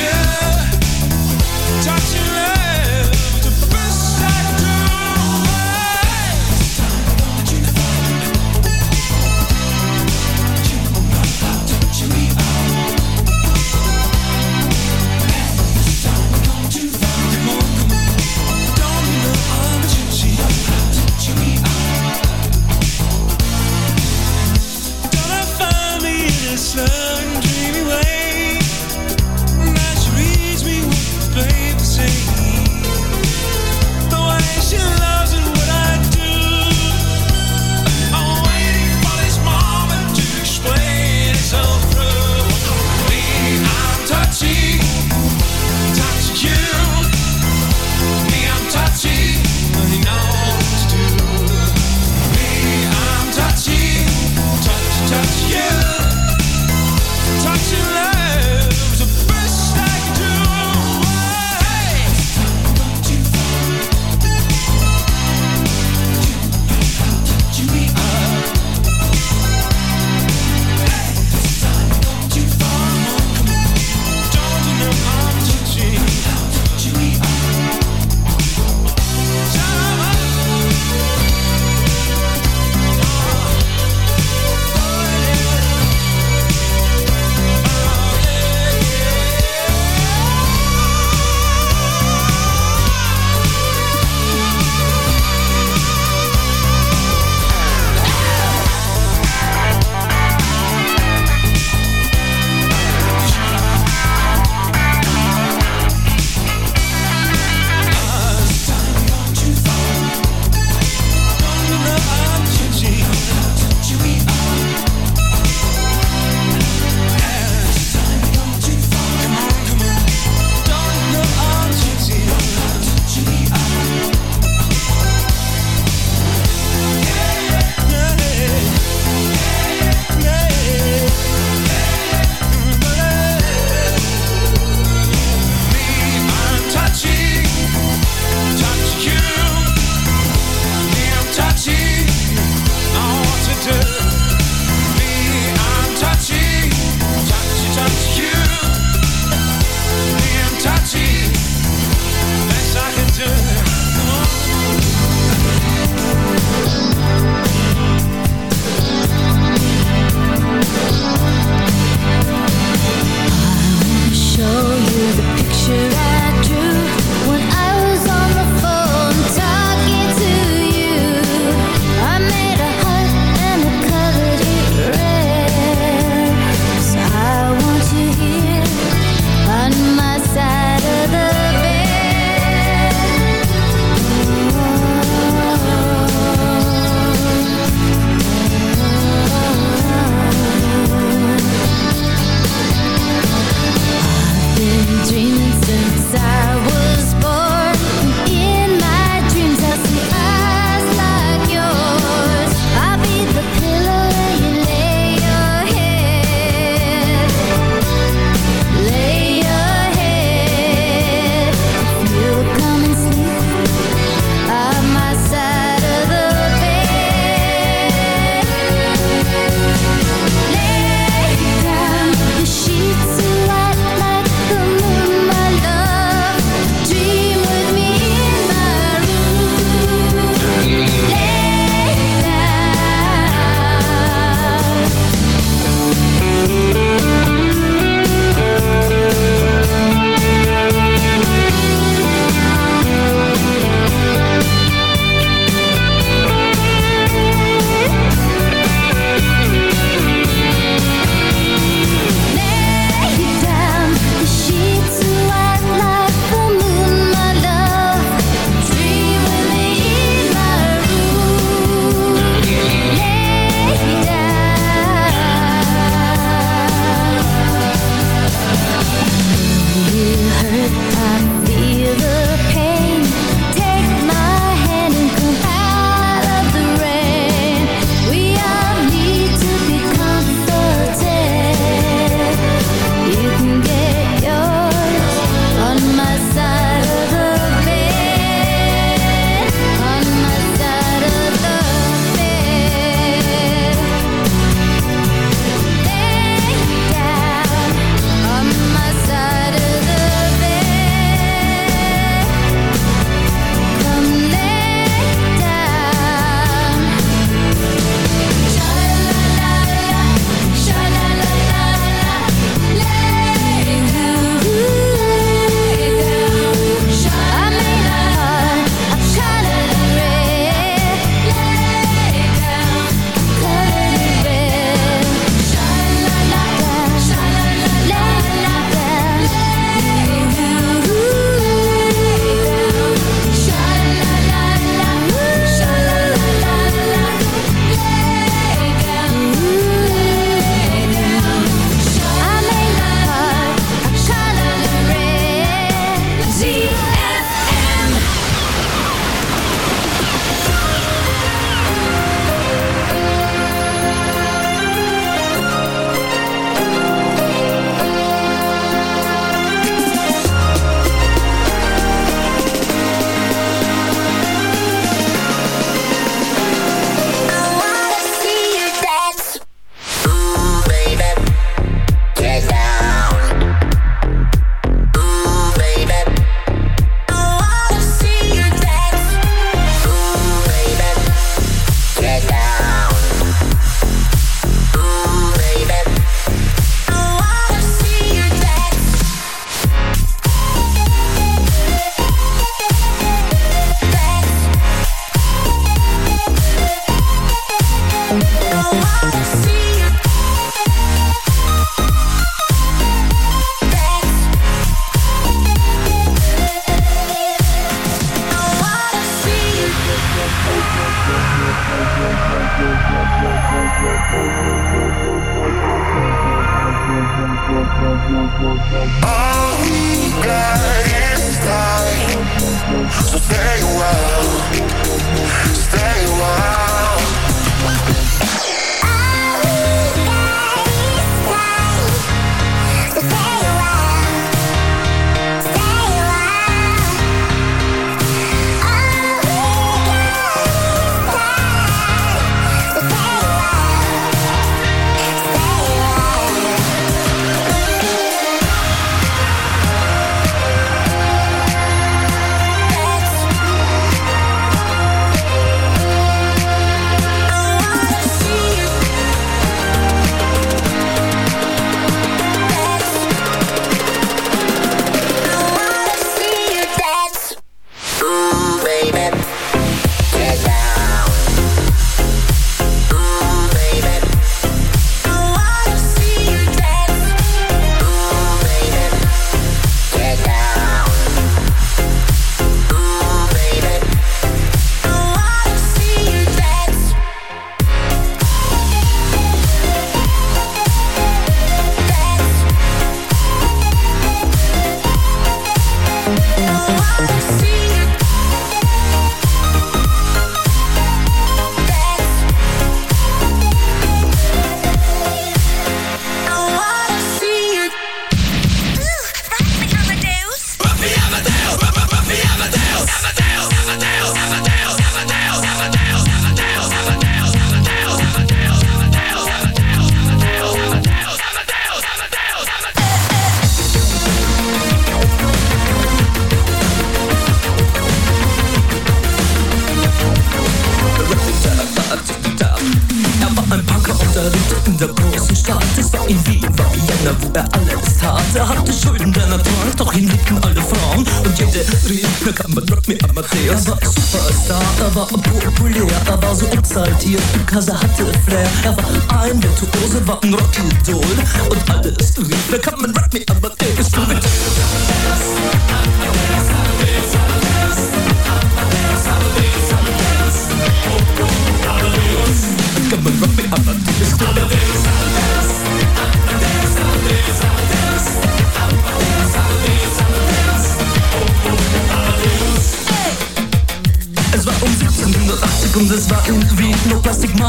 you.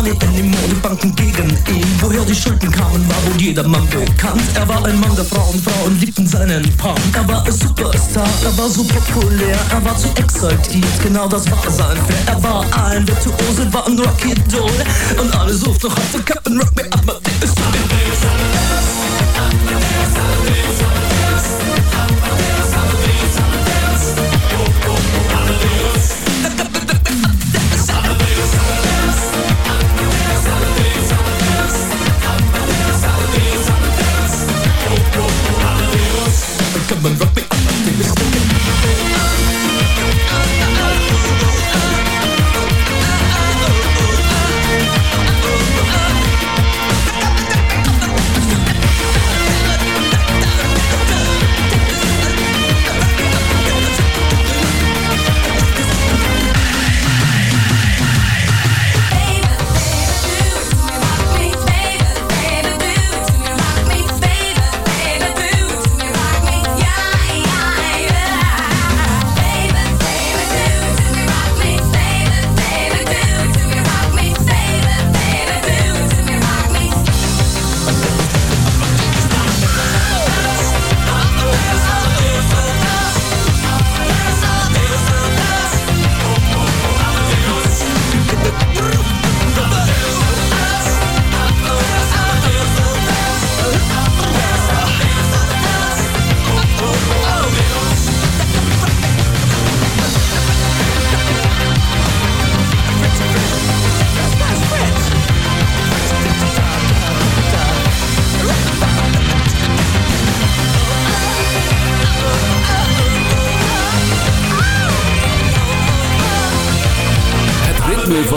Money in die Modebanken gegen ihn. Woher die Schulden kamen, war wohl jedermann bekannt. Er war ein Mann der Frauen, Frauen liebten seinen Punk. Er war ein Superstar, er war so populär, er war zu exaltiert, genau das war sein Flair. Er war ein Virtuose, war ein Rocky Doll und alle suchten noch heute Captain Rock Me Up,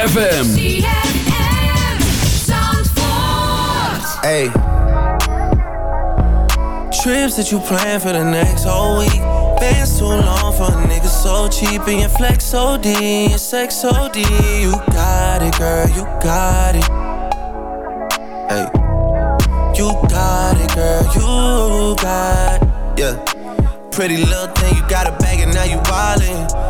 ZFM. Hey. Trips that you plan for the next whole week. Been too long for a nigga so cheap and your flex OD, your sex OD. You got it, girl, you got it. Hey. You got it, girl, you got it. Yeah. Pretty little thing, you got a bag and now you wildin'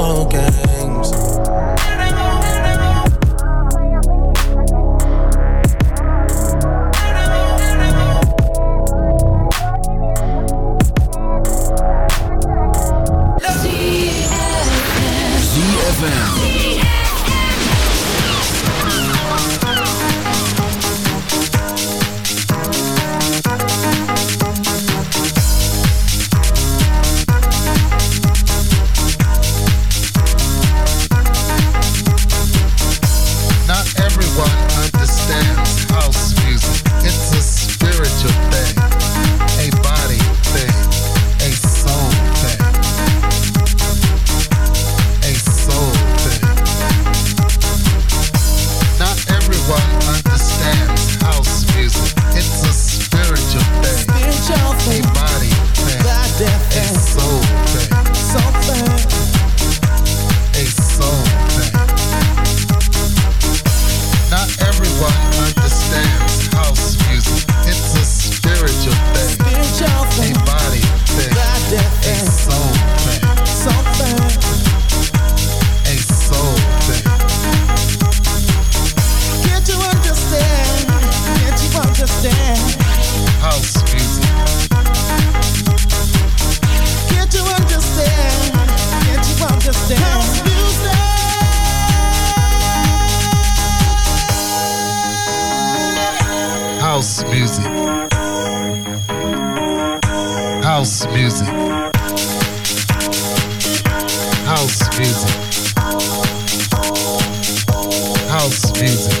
house. music.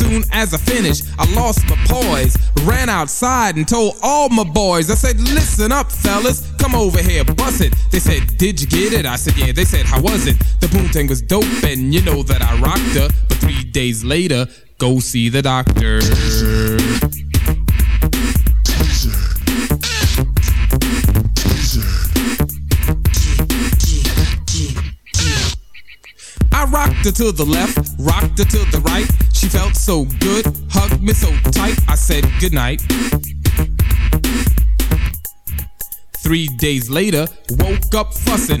Soon as I finished, I lost my poise, ran outside and told all my boys, I said, listen up, fellas, come over here, bust it. They said, did you get it? I said, yeah. They said, how was it? The poontang was dope, and you know that I rocked her. But three days later, go see the doctor. Rocked her to the left, rocked her to the right. She felt so good, hugged me so tight. I said goodnight. Three days later, woke up fussing,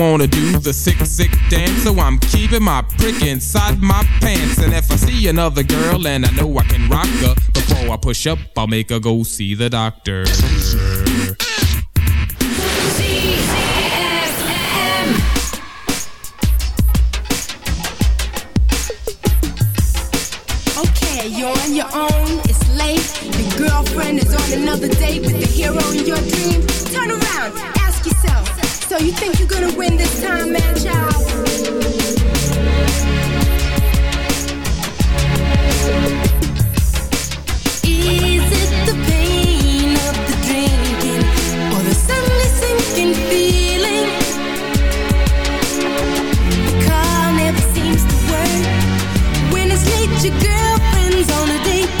wanna do the sick, sick dance. So I'm keeping my prick inside my pants. And if I see another girl and I know I can rock her, before I push up, I'll make her go see the doctor. Okay, you're on your own, it's late. Your girlfriend is on another date with the hero in your dream. Turn around. So you think you're gonna win this time, man, child? Is it the pain of the drinking or the suddenly sinking feeling? The car never seems to work. When it's late, your girlfriend's on a date.